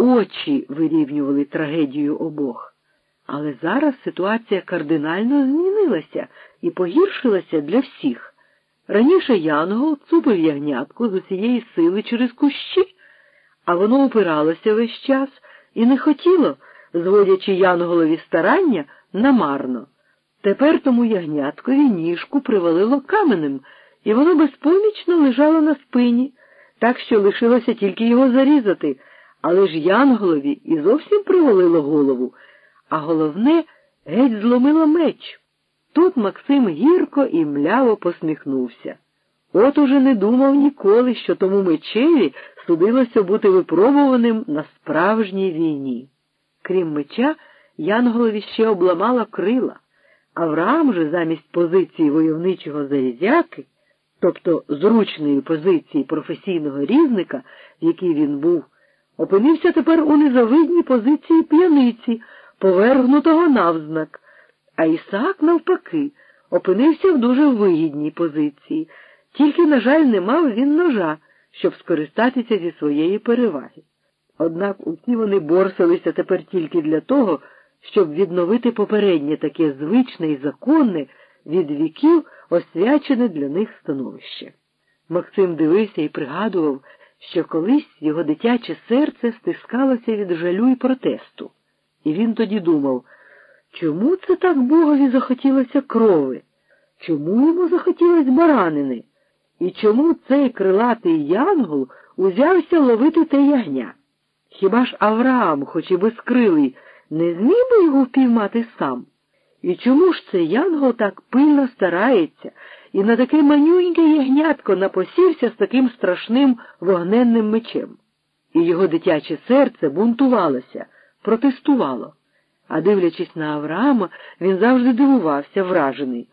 очі вирівнювали трагедію обох. Але зараз ситуація кардинально змінилася і погіршилася для всіх. Раніше Янгол цупив ягнятку з усієї сили через кущі, а воно опиралося весь час і не хотіло, зводячи Янголові старання намарно. Тепер тому ягняткові ніжку привалило каменем, і воно безпомічно лежало на спині, так що лишилося тільки його зарізати, але ж Янголові і зовсім привалило голову, а головне геть зломило меч. Тут Максим гірко і мляво посміхнувся. От уже не думав ніколи, що тому мечеві судилося бути випробуваним на справжній війні. Крім меча, Янголові ще обламала крила. Авраам же замість позиції войовничого залізяки, тобто зручної позиції професійного різника, в якій він був, опинився тепер у незавидній позиції п'яниці, повергнутого навзнак, а Ісаак, навпаки, опинився в дуже вигідній позиції, тільки, на жаль, не мав він ножа, щоб скористатися зі своєї переваги. Однак усі вони борсалися тепер тільки для того, щоб відновити попереднє таке звичне і законне від віків освячене для них становище. Максим дивився і пригадував, що колись його дитяче серце стискалося від жалю і протесту, і він тоді думав, чому це так Богові захотілося крови? Чому йому захотілося баранини? І чому цей крилатий янгол узявся ловити те ягня? Хіба ж Авраам, хоч і безкрилий, не зміг би його впіймати сам? І чому ж це Янгол так пильно старається і на таке манюньке ягнятко напосівся з таким страшним вогненним мечем? І його дитяче серце бунтувалося, протестувало. А дивлячись на Авраама, він завжди дивувався, вражений.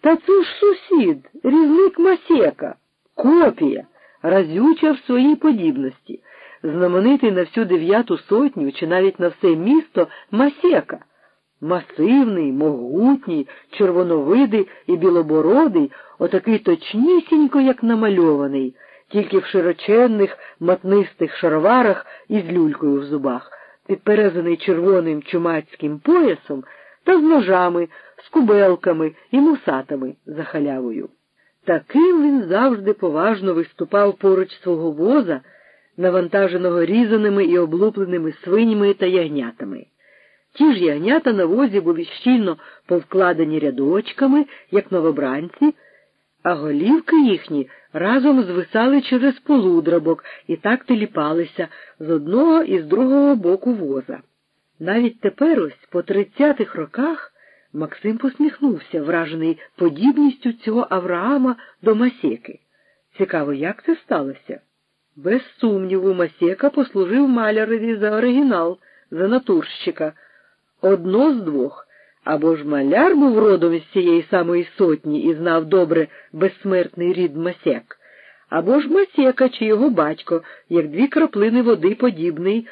Та це ж сусід, різник Масека, копія, разюча в своїй подібності знаменитий на всю дев'яту сотню чи навіть на все місто Масека. Масивний, могутній, червоновидий і білобородий, отакий точнісінько, як намальований, тільки в широченних матнистих шароварах із люлькою в зубах, підперезаний червоним чумацьким поясом та з ножами, з кубелками і мусатами за халявою. Таким він завжди поважно виступав поруч свого воза навантаженого різаними і облупленими свинями та ягнятами. Ті ж ягнята на возі були щільно повкладені рядочками, як новобранці, а голівки їхні разом звисали через полудрабок і так теліпалися з одного і з другого боку воза. Навіть тепер ось, по тридцятих роках, Максим посміхнувся, вражений подібністю цього Авраама до Масєки. Цікаво, як це сталося? Без сумніву, Масєка послужив малярові за оригінал, за натурщика. Одно з двох. Або ж маляр був родом із цієї самої сотні і знав добре безсмертний рід Масек, або ж Масєка чи його батько, як дві краплини води подібний,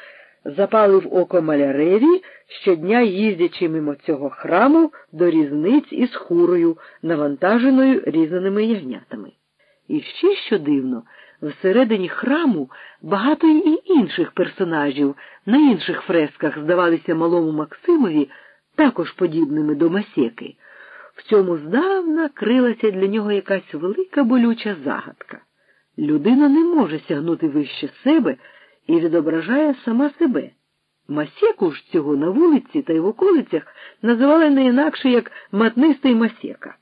запалив око маляреві, щодня їздячи мимо цього храму до різниць із хурою, навантаженою різаними ягнятами. І ще що дивно, всередині храму багато і інших персонажів на інших фресках здавалися малому Максимові також подібними до масєки. В цьому здавна крилася для нього якась велика болюча загадка. Людина не може сягнути вище себе і відображає сама себе. Масєку ж цього на вулиці та й в околицях називали не інакше як матнистий масєка.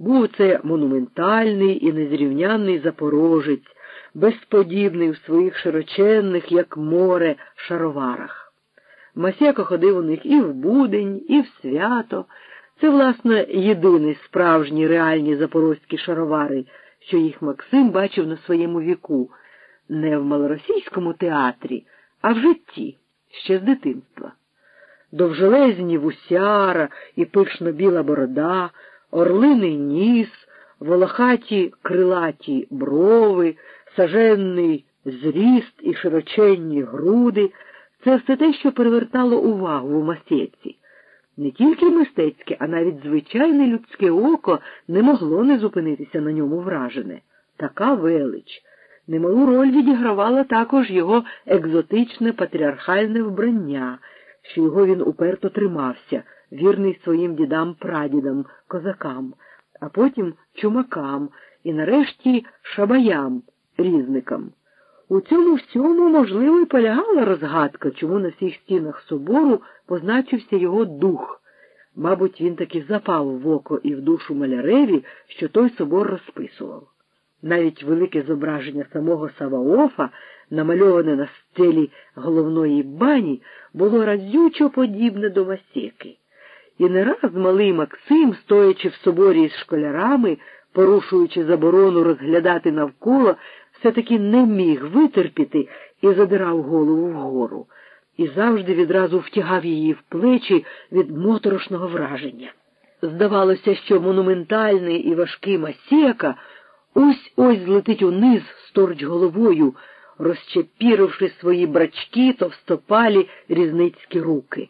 Був це монументальний і незрівнянний запорожець, безподібний в своїх широченних, як море, шароварах. Масяко ходив у них і в будень, і в свято. Це, власне, єдині справжні реальні запорозькі шаровари, що їх Максим бачив на своєму віку, не в малоросійському театрі, а в житті, ще з дитинства. Довжелезні вусяра і пишно біла борода орлиний ніс, волохаті крилаті брови, саженний зріст і широченні груди це все те, що привертало увагу у масєці. Не тільки мистецьке, а навіть звичайне людське око не могло не зупинитися на ньому вражене. Така велич, Немалу роль відігравало також його екзотичне патріархальне вбрання, що його він уперто тримався, вірний своїм дідам-прадідам, козакам, а потім чумакам і нарешті шабаям, різникам. У цьому всьому, можливо, і полягала розгадка, чому на всіх стінах собору позначився його дух. Мабуть, він таки запав в око і в душу маляреві, що той собор розписував. Навіть велике зображення самого Саваофа, намальоване на стелі головної бані, було разючо подібне до Васіки. І не раз малий Максим, стоячи в соборі з школярами, порушуючи заборону розглядати навколо, все-таки не міг витерпіти і задирав голову вгору, і завжди відразу втягав її в плечі від моторошного враження. Здавалося, що монументальний і важкий масєка ось ось злетить униз сторч головою, розчепіривши свої брачки товстопалі різницькі руки.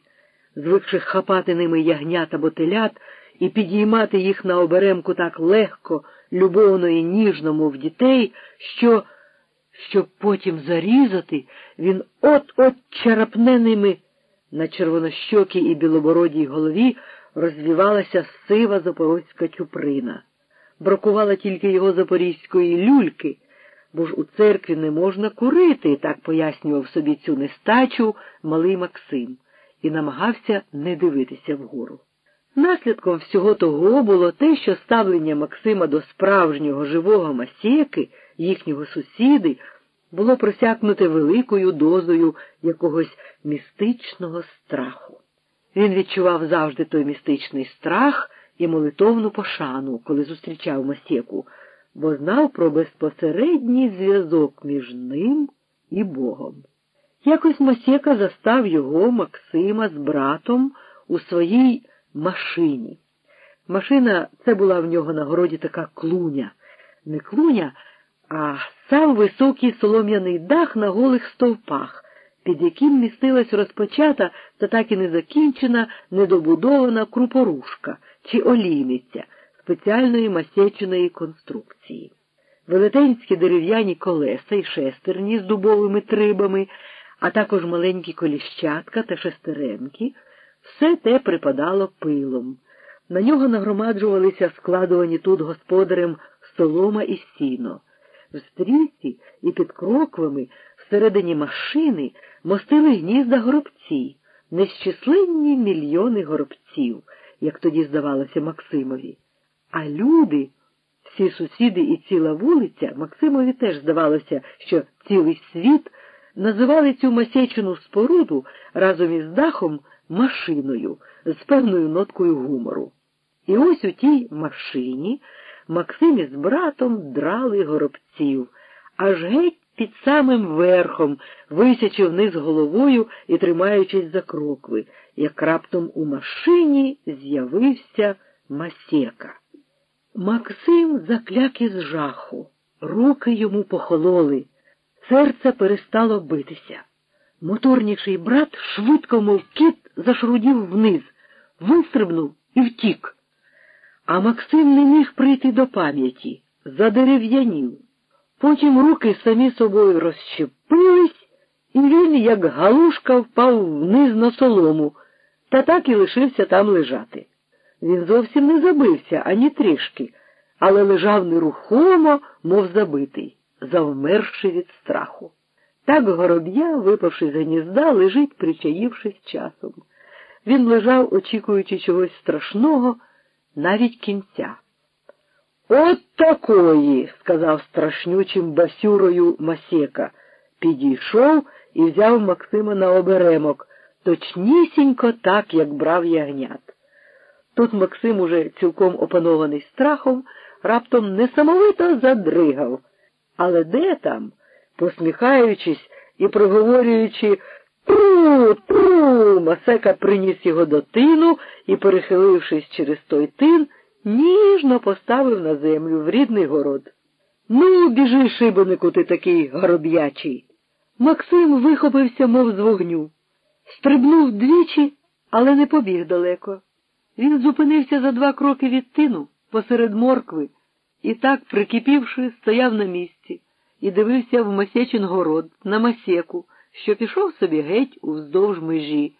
Звикши хапати ними ягнят або телят і підіймати їх на оберемку так легко, любовно і ніжно, мов дітей, що, щоб потім зарізати, він от-от чарапне ними на червонощокій і білобородій голові розвівалася сива запорозька чуприна. Бракувала тільки його запорізької люльки, бо ж у церкві не можна курити, так пояснював собі цю нестачу малий Максим, і намагався не дивитися вгору. Наслідком всього того було те, що ставлення Максима до справжнього живого масєки, їхнього сусіди, було просякнуте великою дозою якогось містичного страху. Він відчував завжди той містичний страх і молитовну пошану, коли зустрічав масєку, бо знав про безпосередній зв'язок між ним і Богом. Якось масєка застав його, Максима, з братом у своїй машині. Машина це була в нього на городі така клуня. Не клуня, а сам високий солом'яний дах на голих стовпах, під яким містилась розпочата та так і не закінчена недобудована крупорушка чи олійниця спеціальної масяченої конструкції. Велетенські дерев'яні колеса і шестерні з дубовими трибами, а також маленькі коліщатка та шестеренки – все те припадало пилом. На нього нагромаджувалися складувані тут господарем солома і сіно. В стрільці і під кроквами всередині машини мостили гнізда горобці, нещисленні мільйони горобців, як тоді здавалося Максимові. А люди, всі сусіди і ціла вулиця, Максимові теж здавалося, що цілий світ називали цю масячену споруду разом із дахом машиною з певною ноткою гумору. І ось у тій машині Максим із братом драли горобців, аж геть під самим верхом, висячи вниз головою і тримаючись за крокви, як раптом у машині з'явився масека. Максим закляк із жаху, руки йому похололи, серце перестало битися. Моторніший брат швидко, мов кіт, зашрудів вниз, вистрибнув і втік. А Максим не міг прийти до пам'яті, задерев'янів. Потім руки самі собою розщепились, і він, як галушка, впав вниз на солому, та так і лишився там лежати. Він зовсім не забився ані трішки, але лежав нерухомо, мов забитий, завмерши від страху. Так гороб'я, випавши з гнізда, лежить, причаївшись часом. Він лежав, очікуючи чогось страшного, навіть кінця. От такої, сказав страшнючим басюрою Масека. Підійшов і взяв Максима на оберемок, точнісінько так, як брав ягнят. Тут Максим, уже цілком опанований страхом, раптом несамовито задригав. Але де там? посміхаючись і проговорюючи Тру, тру, Масека приніс його до тину і, перехилившись через той тин, ніжно поставив на землю в рідний город. Ну, біжи, шибенику, ти такий гороб'ячий. Максим вихопився, мов з вогню. Стрибнув двічі, але не побіг далеко. Він зупинився за два кроки від тину посеред моркви і так, прикипівши, стояв на місці і дивився в Масєчин город на масєку, що пішов собі геть уздовж межі.